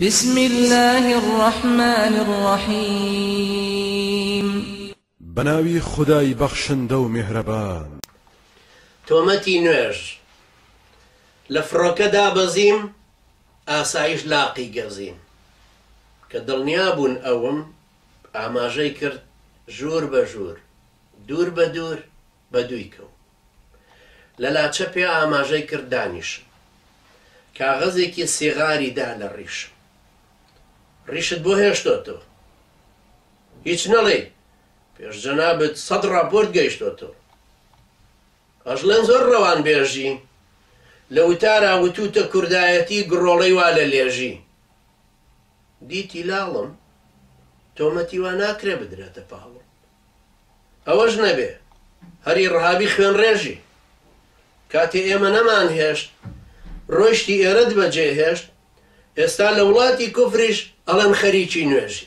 بسم اللە الرحمن الرحیم بەناوی خودای بەخشندە و میهرەبان. تۆمەتی نوێژ لە فڕۆکە دابەزیم ئاسایش لاقی گەزیم کە دڵنیا بوون ئەوم ئاماژەی کرد ژوور بە ژوور دوور بە دوور بەدووی کەوت. لە لاچەپێ ئاماژەی کرد دانیشم. کاغەزێکی سیغاری دا لە ڕیشم. ڕیشت بۆ هێشتۆتەوە؟ هیچ نەڵێی. پێش جەنابت سەد ڕاپۆرت گەیشتۆتەوە. ئەژڵێن زۆر ڕەوانبێژی. لە وتارا وتووتە کوردایەتی گڕۆڵەی وا لە لێژی. دیتی لاڵم. تۆمەتی وا ناکرێ بدرێتە پاڵم. ئەوەش نەبێ هەری ڕەهابی خوێنڕێژی کاتێ ئێمە نەمانهێشت ڕۆیشتی ئێرەت بەجێ هێشت ئێستا لە وڵاتی کوفریش ئەڵێن خەریکی نوێژی.